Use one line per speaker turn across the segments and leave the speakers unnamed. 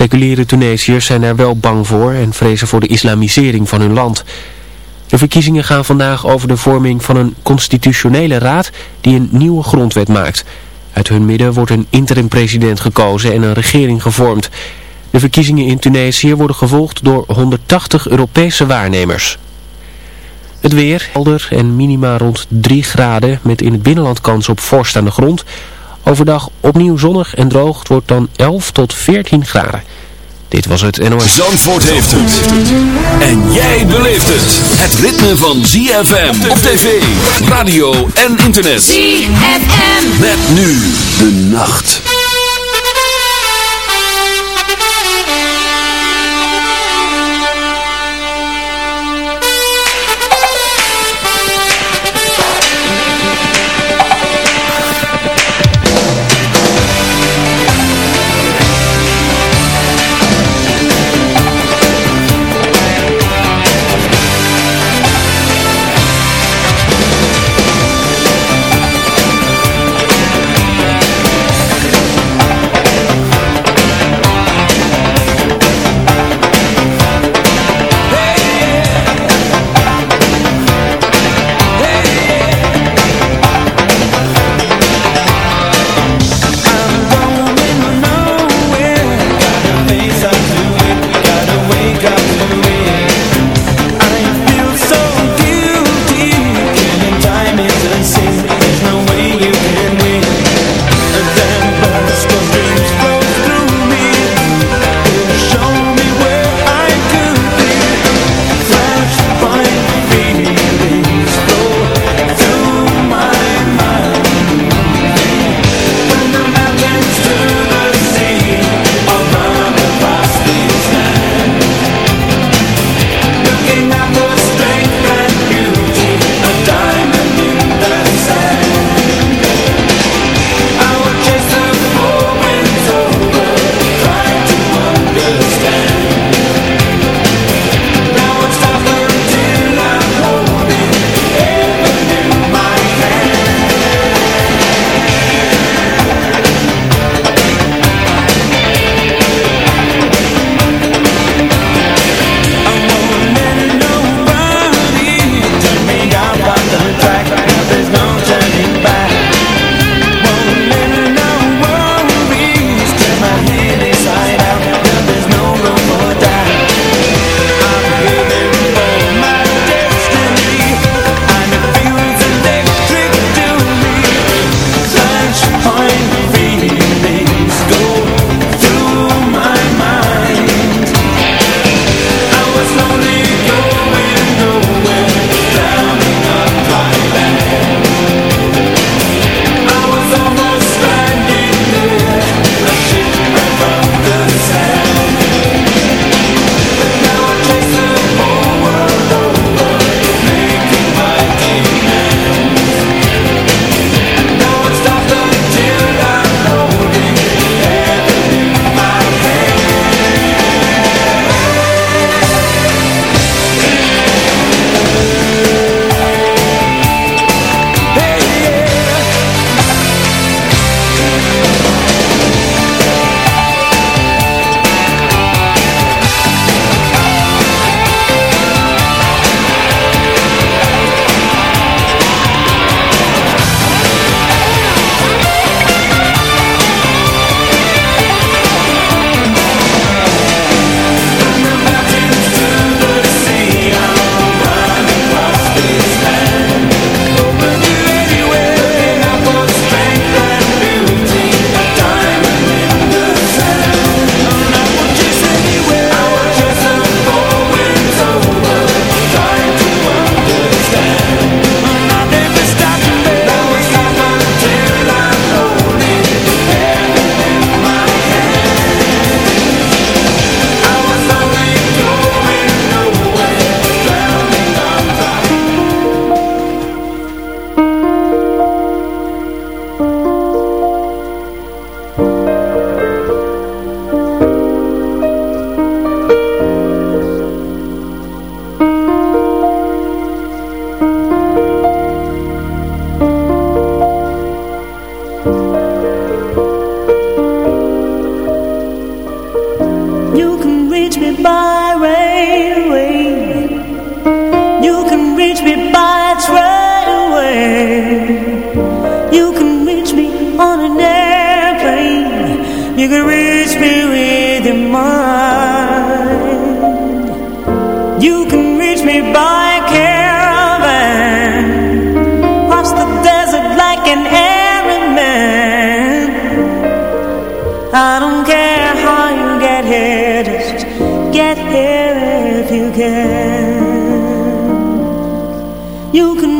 Seculiere Tunesiërs zijn er wel bang voor en vrezen voor de islamisering van hun land. De verkiezingen gaan vandaag over de vorming van een constitutionele raad die een nieuwe grondwet maakt. Uit hun midden wordt een interim-president gekozen en een regering gevormd. De verkiezingen in Tunesië worden gevolgd door 180 Europese waarnemers. Het weer, helder en minima rond 3 graden met in het binnenland kans op vorst aan de grond. Overdag opnieuw zonnig en droog, het wordt dan 11 tot 14 graden. Dit was het NOS.
Zandvoort heeft het. En jij beleeft het. Het ritme van ZFM op tv, radio en internet.
ZFM.
Met nu de nacht.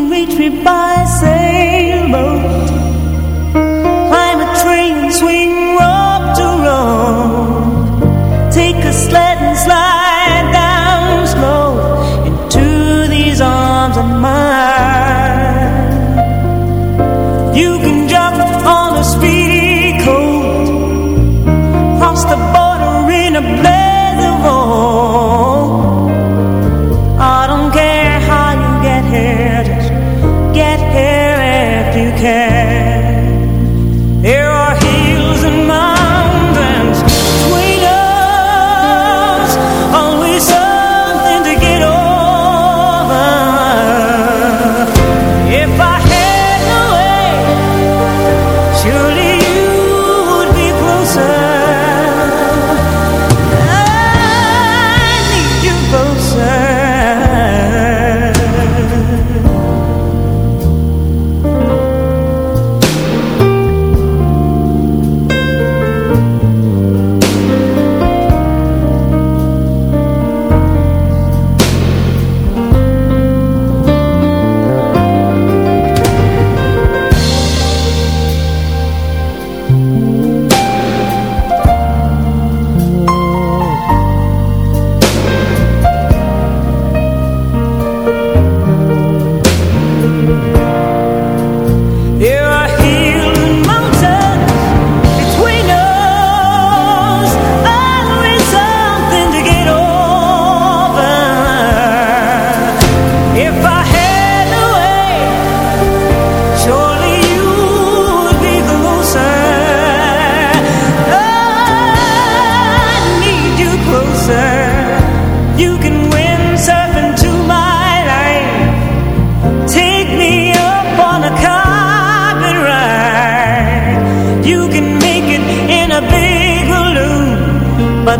reach me by sailboat Climb a train, swing to Take a sled and slide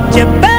wat je bent.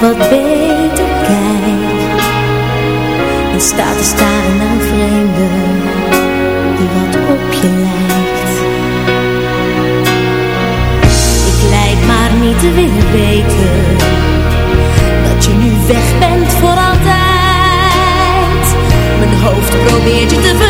wat beter kijkt En staat te staren naar vreemden Die wat op je lijkt. Ik lijk maar niet te willen weten Dat je nu weg bent voor altijd. Mijn hoofd probeert je te veranderen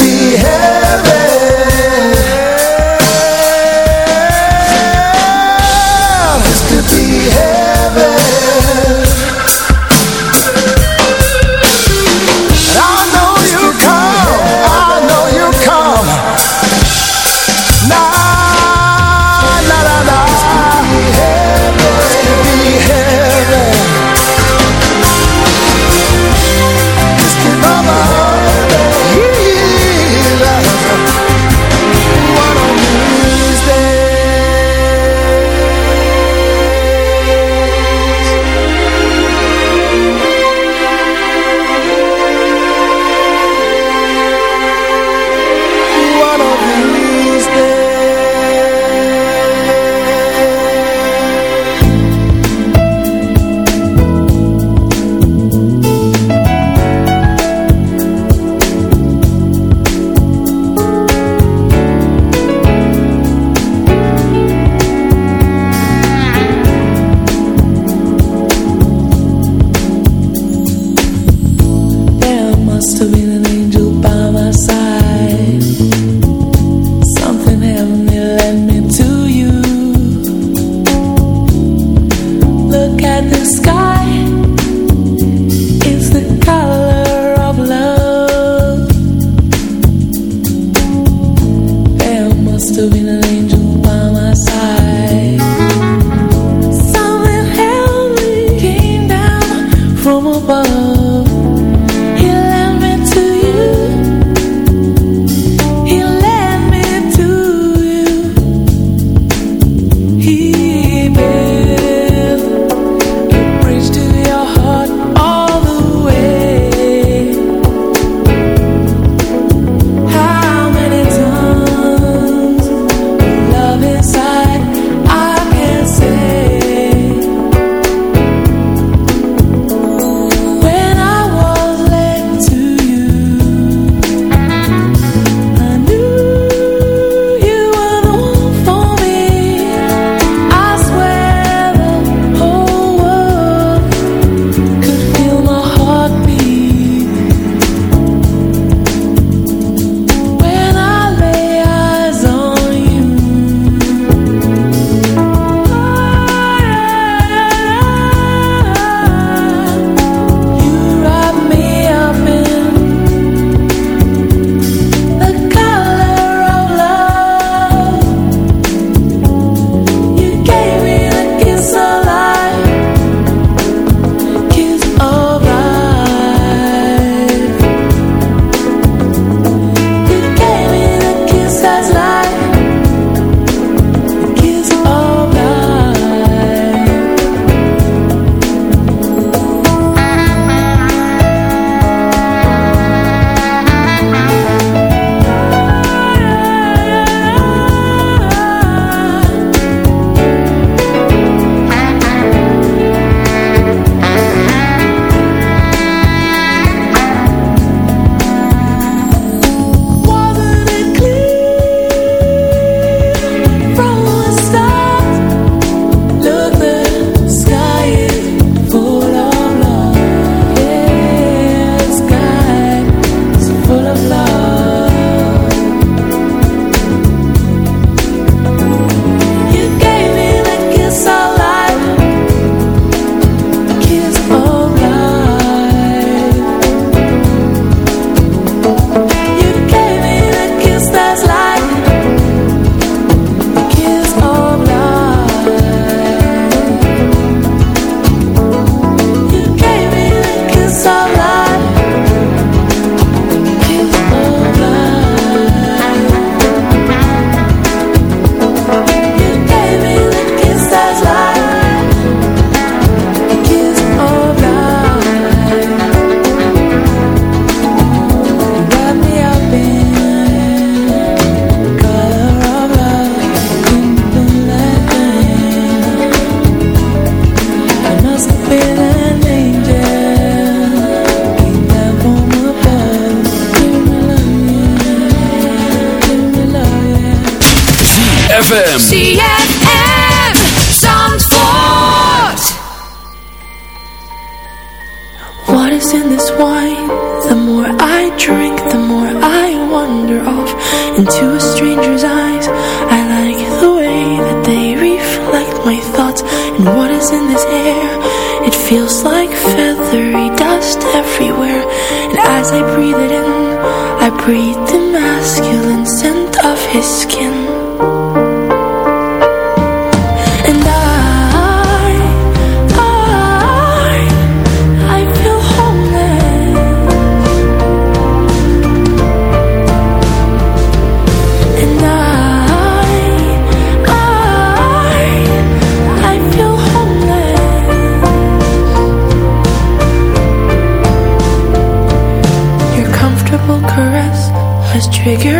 be heaven. breathe the masculine scent of his skin. trigger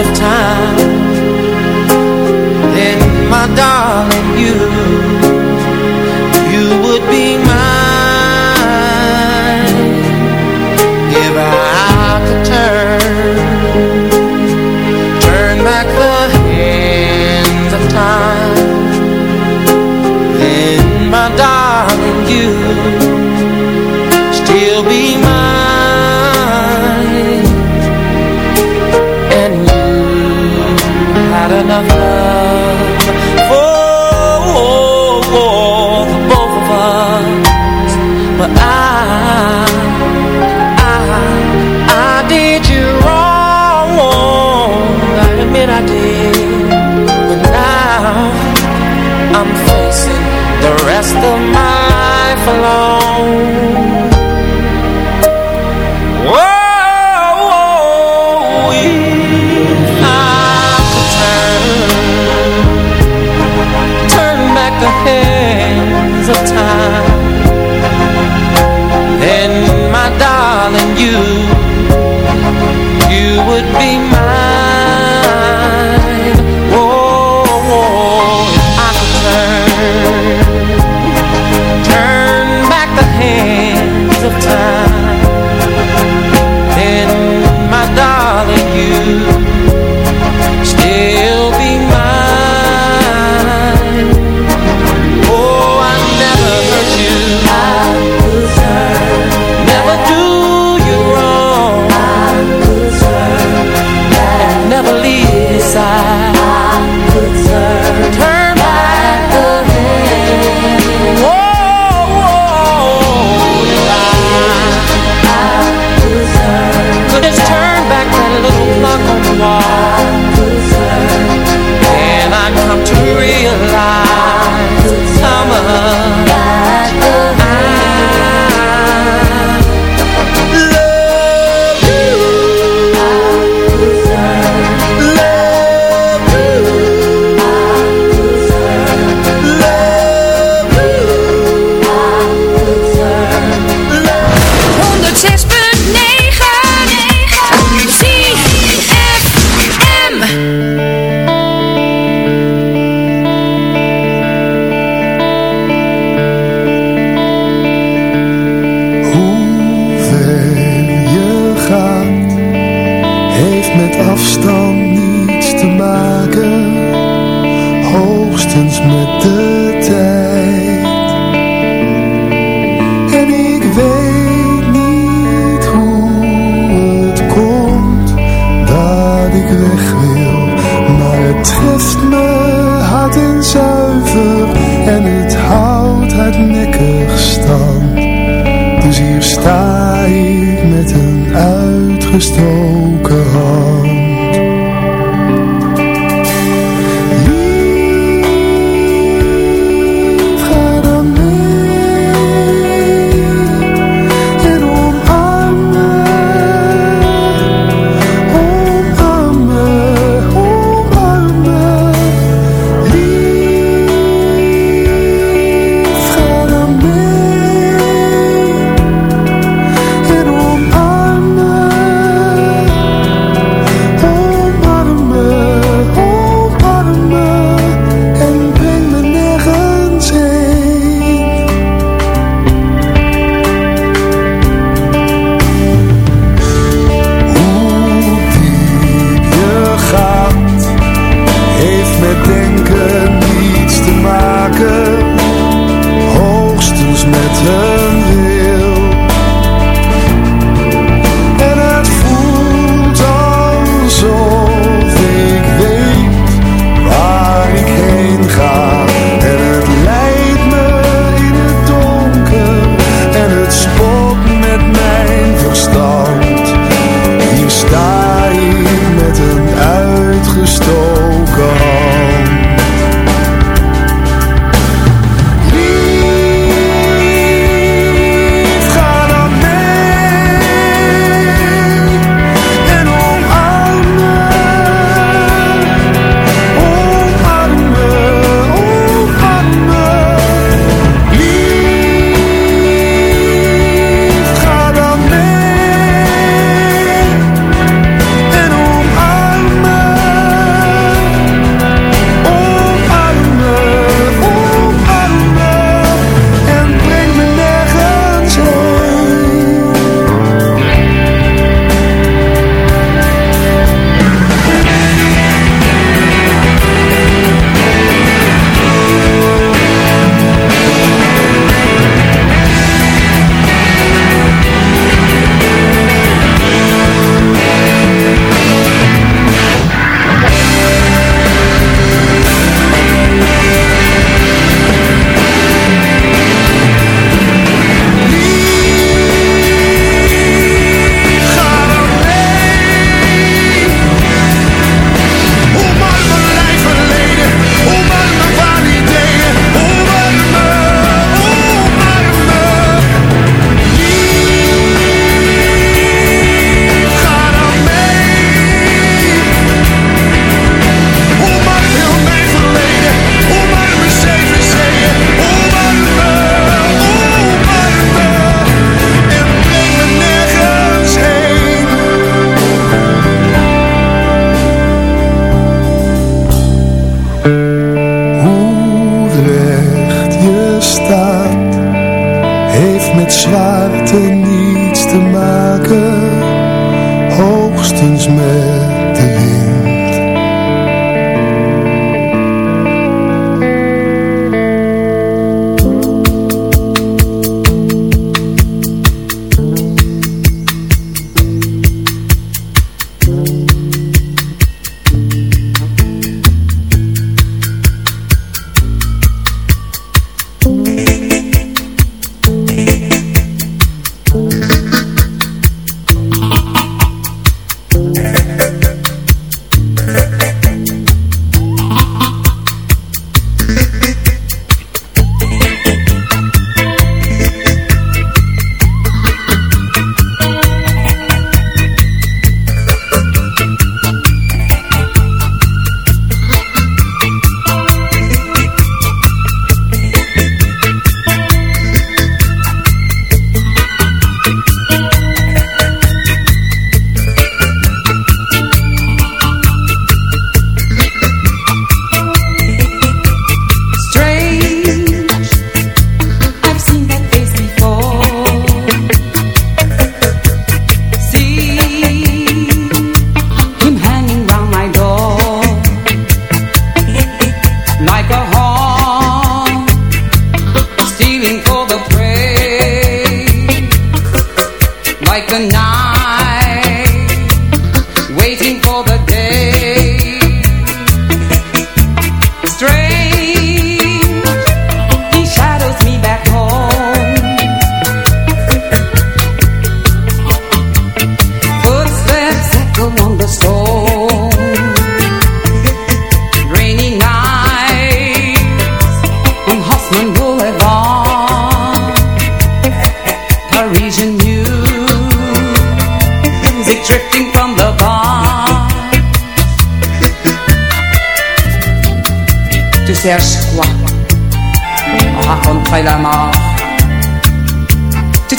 Of time. Then my darling You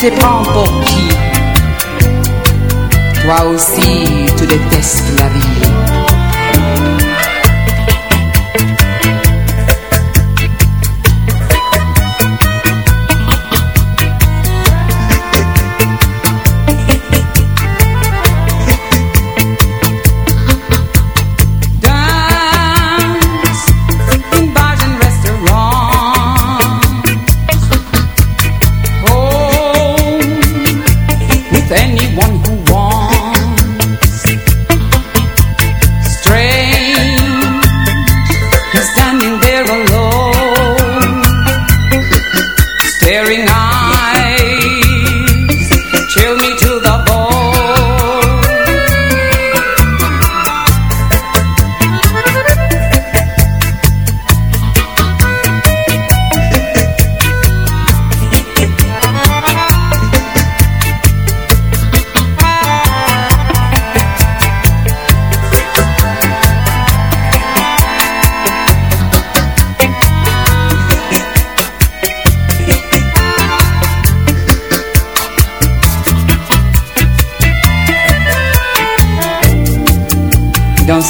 sais pas pour qui. Toi aussi, tu détestes la vie.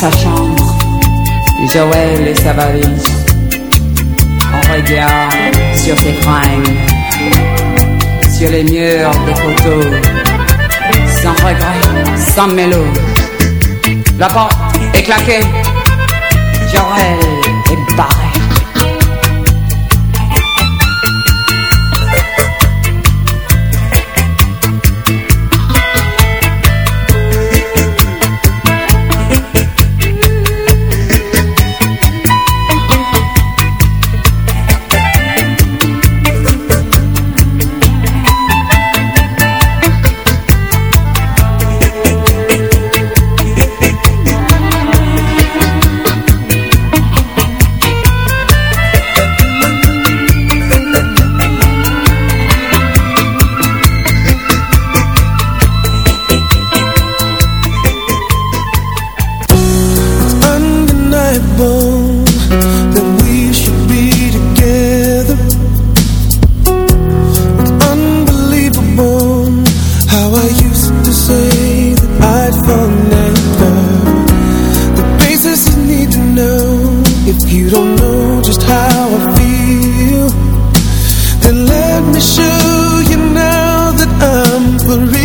sa chambre, Joël et sa valise. On regarde sur ses fringues, sur les murs des photos, sans regret, sans mélo. La porte est claquée, Joël
Let me show you now that I'm for real.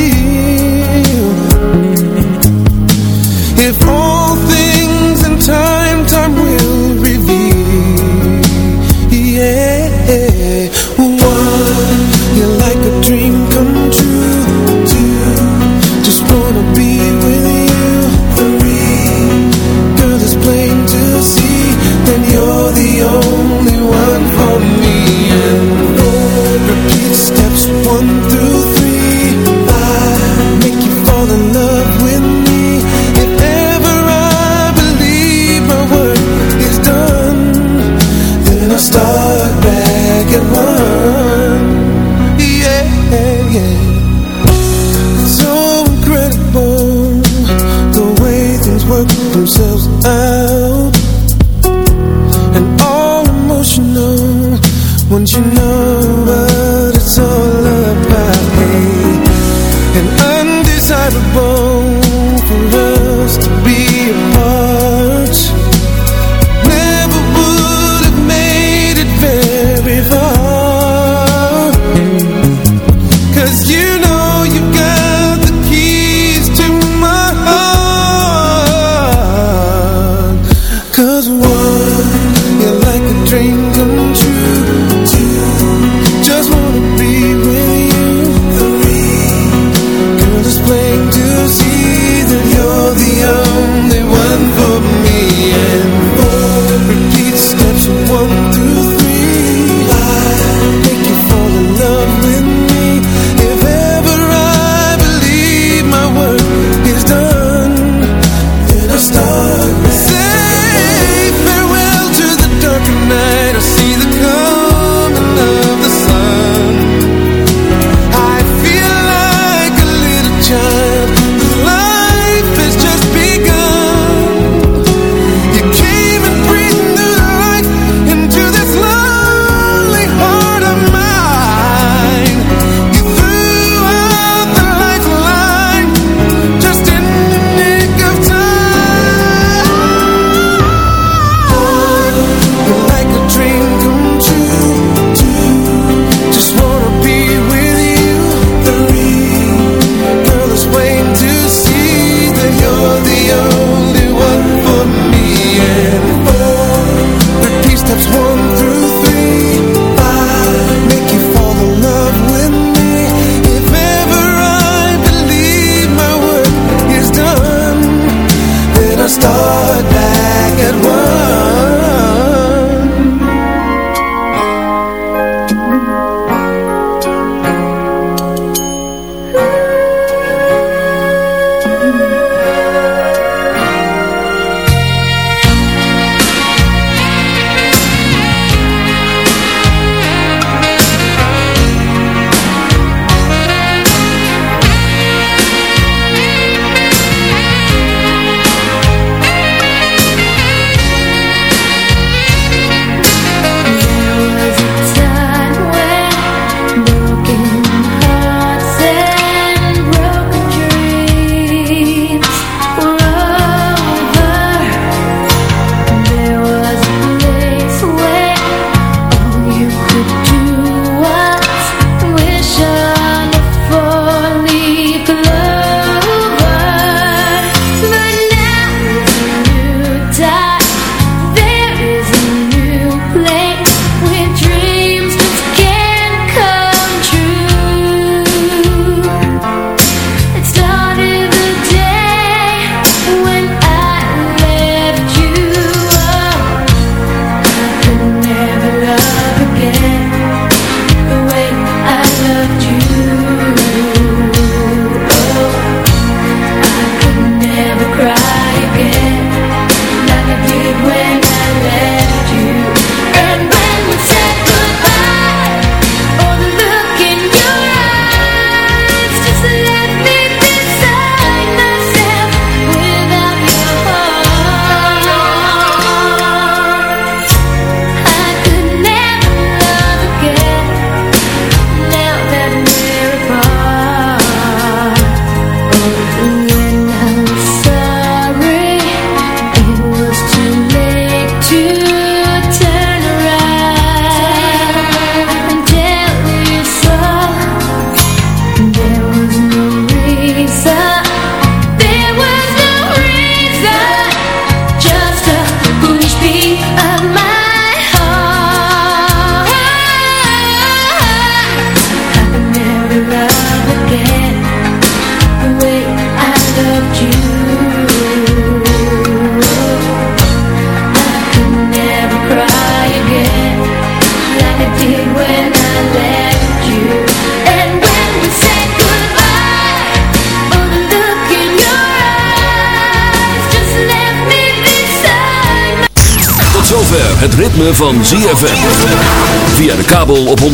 Het ritme van ZFM. Via de kabel op 104.5.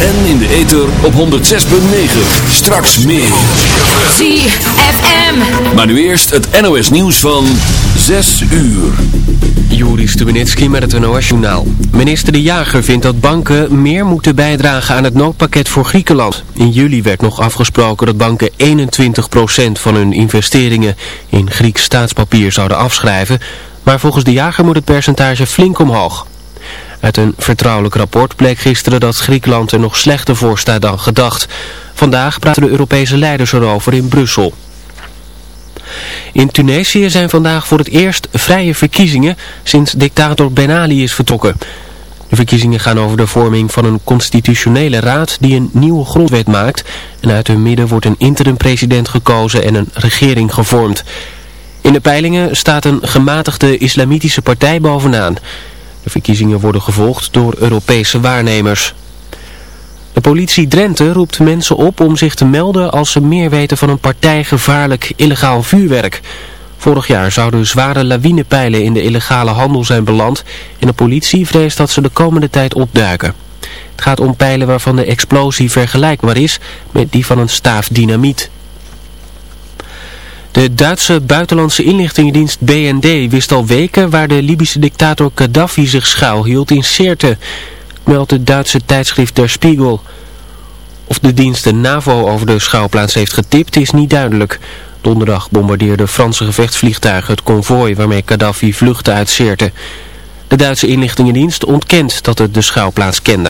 En in de ether op 106.9. Straks meer.
ZFM.
Maar nu eerst het NOS nieuws van 6 uur.
Juri Stubenitski met het NOS-journaal. Minister De Jager vindt dat banken meer moeten bijdragen aan het noodpakket voor Griekenland. In juli werd nog afgesproken dat banken 21% van hun investeringen in Grieks staatspapier zouden afschrijven. Maar volgens De Jager moet het percentage flink omhoog. Uit een vertrouwelijk rapport bleek gisteren dat Griekenland er nog slechter voor staat dan gedacht. Vandaag praten de Europese leiders erover in Brussel. In Tunesië zijn vandaag voor het eerst vrije verkiezingen sinds dictator Ben Ali is vertrokken. De verkiezingen gaan over de vorming van een constitutionele raad die een nieuwe grondwet maakt. En uit hun midden wordt een interim-president gekozen en een regering gevormd. In de peilingen staat een gematigde islamitische partij bovenaan. De verkiezingen worden gevolgd door Europese waarnemers. De politie Drenthe roept mensen op om zich te melden als ze meer weten van een partijgevaarlijk illegaal vuurwerk. Vorig jaar zouden zware lawinepijlen in de illegale handel zijn beland en de politie vreest dat ze de komende tijd opduiken. Het gaat om pijlen waarvan de explosie vergelijkbaar is met die van een staaf dynamiet. De Duitse buitenlandse inlichtingendienst BND wist al weken waar de Libische dictator Gaddafi zich schuilhield in Sirte, meldt het Duitse tijdschrift Der Spiegel. Of de dienst de NAVO over de schouwplaats heeft getipt is niet duidelijk. Donderdag bombardeerden Franse gevechtsvliegtuigen het konvooi waarmee Gaddafi vluchtte uit Sirte. De Duitse inlichtingendienst ontkent dat het de schouwplaats kende.